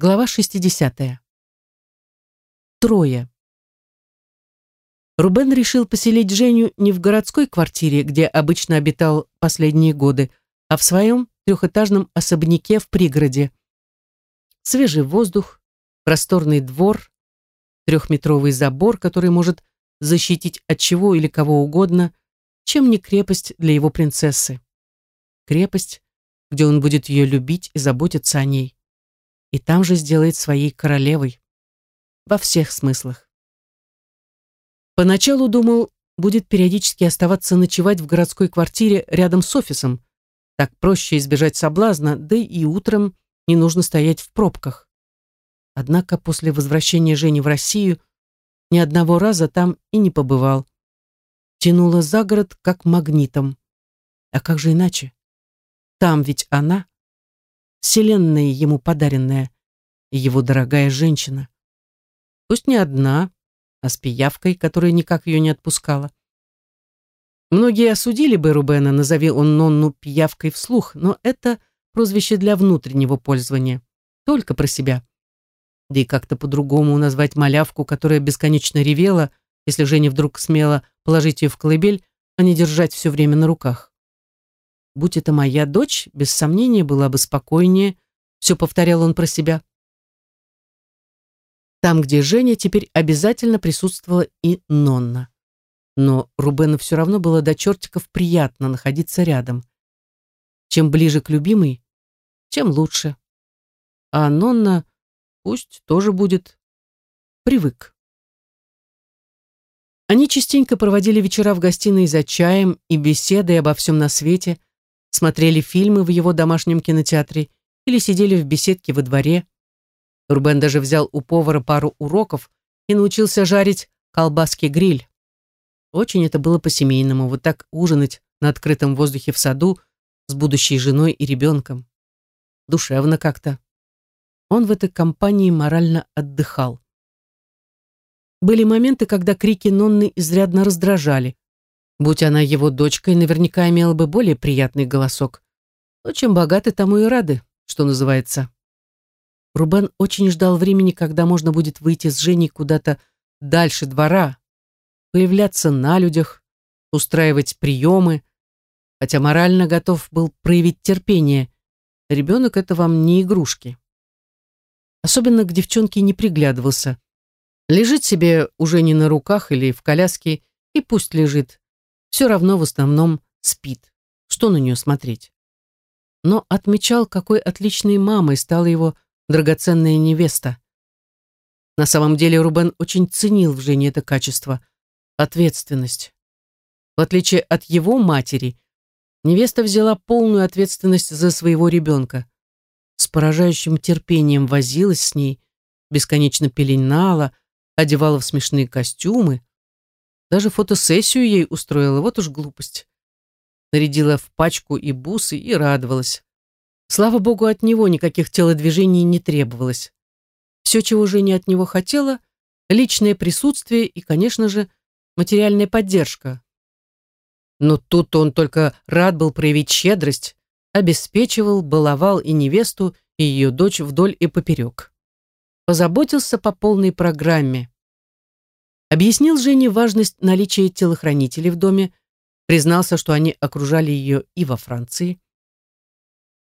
Глава 60. Трое. Рубен решил поселить Женю не в городской квартире, где обычно обитал последние годы, а в своем трехэтажном особняке в пригороде. Свежий воздух, просторный двор, трехметровый забор, который может защитить от чего или кого угодно, чем не крепость для его принцессы. Крепость, где он будет ее любить и заботиться о ней. И там же сделает своей королевой. Во всех смыслах. Поначалу думал, будет периодически оставаться ночевать в городской квартире рядом с офисом. Так проще избежать соблазна, да и утром не нужно стоять в пробках. Однако после возвращения Жени в Россию ни одного раза там и не побывал. Тянуло за город, как магнитом. А как же иначе? Там ведь она, вселенная ему подаренная, его дорогая женщина. Пусть не одна, а с пиявкой, которая никак ее не отпускала. Многие осудили бы Рубена, назови он Нонну пиявкой вслух, но это прозвище для внутреннего пользования, только про себя. Да и как-то по-другому назвать малявку, которая бесконечно ревела, если Женя вдруг смела положить ее в колыбель, а не держать все время на руках. Будь это моя дочь, без сомнения, была бы спокойнее, все повторял он про себя. Там, где Женя, теперь обязательно присутствовала и Нонна. Но Рубену все равно было до чертиков приятно находиться рядом. Чем ближе к любимой, тем лучше. А Нонна пусть тоже будет. Привык. Они частенько проводили вечера в гостиной за чаем и беседой обо всем на свете, смотрели фильмы в его домашнем кинотеатре или сидели в беседке во дворе. Рубен даже взял у повара пару уроков и научился жарить колбаски-гриль. Очень это было по-семейному, вот так ужинать на открытом воздухе в саду с будущей женой и ребенком. Душевно как-то. Он в этой компании морально отдыхал. Были моменты, когда крики Нонны изрядно раздражали. Будь она его дочкой, наверняка имела бы более приятный голосок. Но чем богаты, тому и рады, что называется. Рубен очень ждал времени, когда можно будет выйти с Женей куда-то дальше двора, появляться на людях, устраивать приемы, хотя морально готов был проявить терпение. Ребенок — это вам не игрушки. Особенно к девчонке не приглядывался. Лежит себе уже не на руках или в коляске, и пусть лежит. Все равно в основном спит. Что на нее смотреть? Но отмечал, какой отличной мамой стала его драгоценная невеста. На самом деле Рубен очень ценил в Жене это качество – ответственность. В отличие от его матери, невеста взяла полную ответственность за своего ребенка. С поражающим терпением возилась с ней, бесконечно пеленала, одевала в смешные костюмы. Даже фотосессию ей устроила, вот уж глупость. Нарядила в пачку и бусы и радовалась. Слава богу, от него никаких телодвижений не требовалось. Все, чего Женя от него хотела, личное присутствие и, конечно же, материальная поддержка. Но тут он только рад был проявить щедрость, обеспечивал, баловал и невесту, и ее дочь вдоль и поперек. Позаботился по полной программе. Объяснил Жене важность наличия телохранителей в доме, признался, что они окружали ее и во Франции.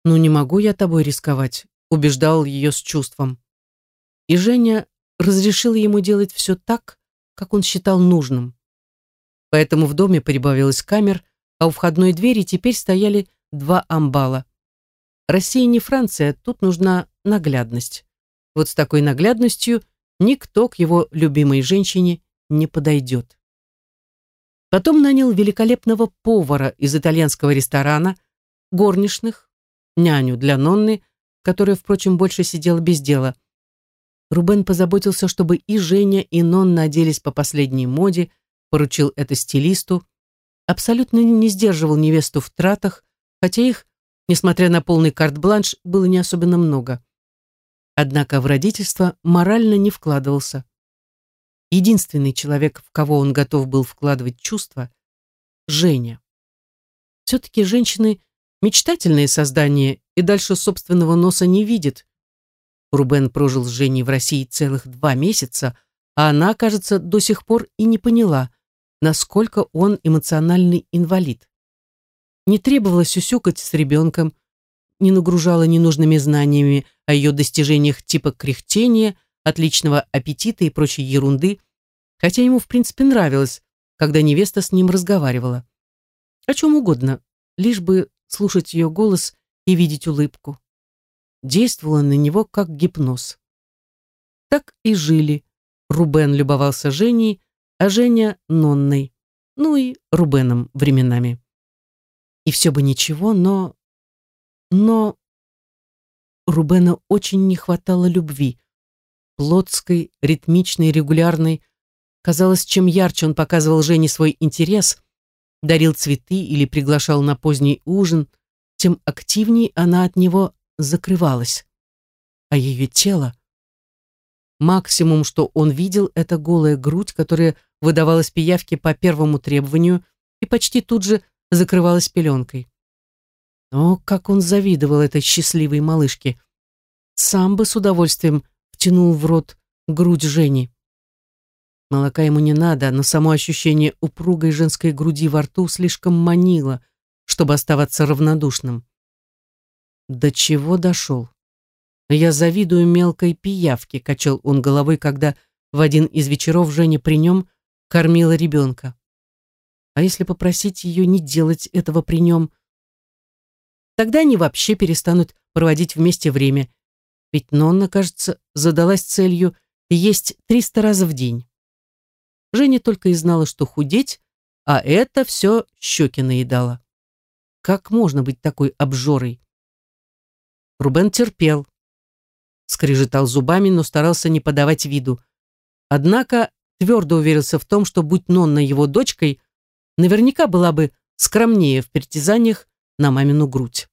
«Ну не могу я тобой рисковать», — убеждал ее с чувством. И Женя разрешил ему делать все так, как он считал нужным. Поэтому в доме прибавилось камер, а у входной двери теперь стояли два амбала. Россия не Франция, тут нужна наглядность. Вот с такой наглядностью никто к его любимой женщине не подойдет. Потом нанял великолепного повара из итальянского ресторана, горничных, няню для Нонны, которая, впрочем, больше сидела без дела. Рубен позаботился, чтобы и Женя, и Нонна оделись по последней моде, поручил это стилисту, абсолютно не сдерживал невесту в тратах, хотя их, несмотря на полный карт-бланш, было не особенно много. Однако в родительство морально не вкладывался. Единственный человек, в кого он готов был вкладывать чувства — Женя. Все-таки женщины Мечтательные создания и дальше собственного носа не видит. Рубен прожил с Женей в России целых два месяца, а она, кажется, до сих пор и не поняла, насколько он эмоциональный инвалид. Не требовалось сюсюкать с ребенком, не нагружала ненужными знаниями о ее достижениях типа кряхтения, отличного аппетита и прочей ерунды, хотя ему, в принципе, нравилось, когда невеста с ним разговаривала. О чем угодно, лишь бы слушать ее голос и видеть улыбку. Действовала на него как гипноз. Так и жили. Рубен любовался Женей, а Женя — Нонной. Ну и Рубеном временами. И все бы ничего, но... Но... Рубена очень не хватало любви. Плотской, ритмичной, регулярной. Казалось, чем ярче он показывал Жене свой интерес, дарил цветы или приглашал на поздний ужин, тем активнее она от него закрывалась. А ее тело... Максимум, что он видел, это голая грудь, которая выдавалась пиявке по первому требованию и почти тут же закрывалась пеленкой. О, как он завидовал этой счастливой малышке. Сам бы с удовольствием втянул в рот грудь Жени. Молока ему не надо, но само ощущение упругой женской груди во рту слишком манило, чтобы оставаться равнодушным. До чего дошел? Я завидую мелкой пиявке, качал он головой, когда в один из вечеров Женя при нем кормила ребенка. А если попросить ее не делать этого при нем? Тогда они вообще перестанут проводить вместе время. Ведь Нонна, кажется, задалась целью есть 300 раз в день. Женя только и знала, что худеть, а это все щеки наедала. Как можно быть такой обжорой? Рубен терпел. Скрежетал зубами, но старался не подавать виду. Однако твердо уверился в том, что будь Нонна его дочкой, наверняка была бы скромнее в притязаниях на мамину грудь.